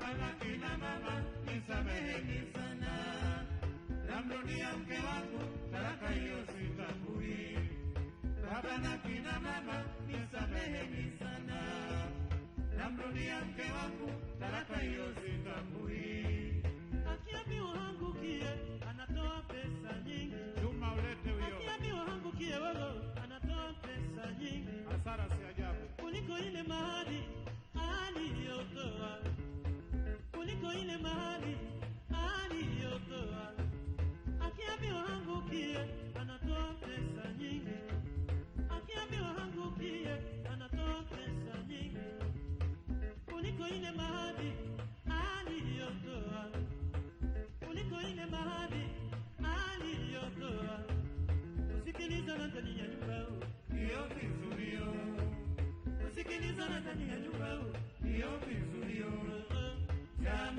Baba na kina mama, nisameheni sana, namrudia mke wangu, talaka hiyo sitambui. Baba na kina mama, nisameheni sana, namrudia mke wangu, talaka hiyo sitambui. Kuliko ile mahali aliyotoa. Akiambiwa angukie anatoa pesa nyingi, akiambiwa angukie anatoa pesa nyingi kuliko ile mahali aliyotoa, kuliko ile mahali aliyotoa. Usikiliza na ndani ya nyumba, Hiyo vizuri, usikiliza na ndani ya nyumba. hiyo vizuio,